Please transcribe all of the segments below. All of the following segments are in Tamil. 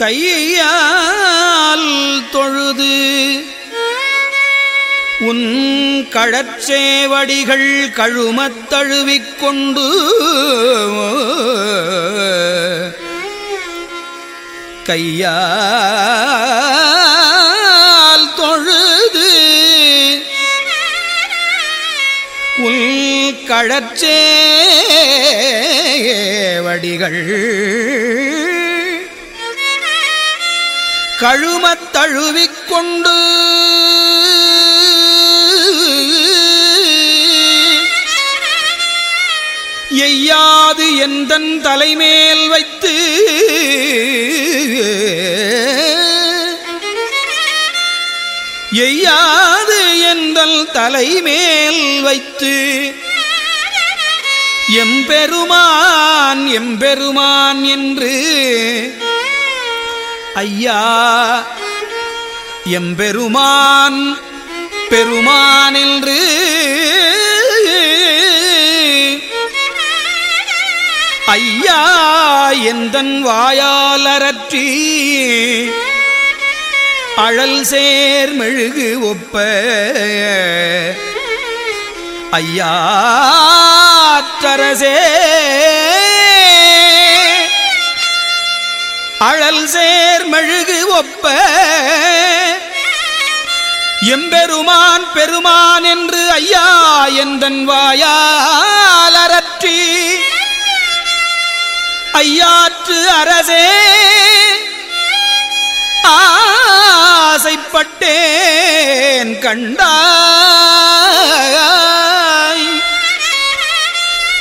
கையால் தொழுது. உன் கழற்சேவடிகள் கழுமத் தழுவிக்கொண்டு கையால் தொழுது. உள் கழற்சேவடிகள் கழுமத் தழுவிக் எய்யாது எந்தன் தலைமேல் வைத்து எய்யாது எந்தல் தலைமேல் வைத்து எம்பெருமான் எம்பெருமான் என்று ஐயா எம்பெருமான் பெருமான் என்று ஐயா எந்தன் வாயால் அரற்றி அழல் சேர் மெழுகு ஒப்ப ஐயாற்றரசே அழல் சேர் மெழுகு ஒப்ப. எம்பெருமான் பெருமான் என்று ஐயா எந்தன் வாயால் அரற்றி ஐயாற்று அரசே ஆசைப்பட்டேன் கண்டாய்.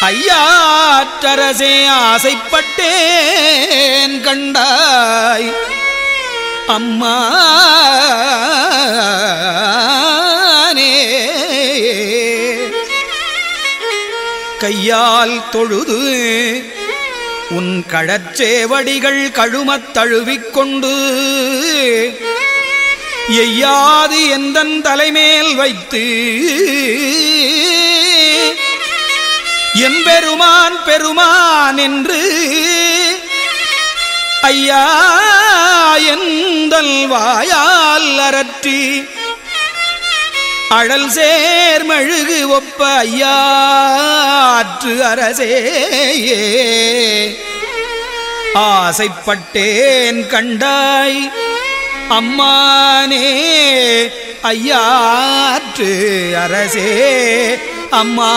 ஐயாற்றரசே ஆசைப்பட்டேன் கண்டாய். அம்மானே கையால் தொழுது உன் கழச்சேவடிகள் கழுமத் தழுவிக்கொண்டு எய்யாது எந்தன் தலைமேல் வைத்து எம்பெருமான் பெருமான் என்று ஐயா எந்தல் வாயால் அரற்றி அழல் சேர் மெழுகு ஒப்ப ஐயாற்று அரசேயே. ஆசைப்பட்டேன் கண்டாய் அம்மானே ஐயாற்று அரசே அம்மா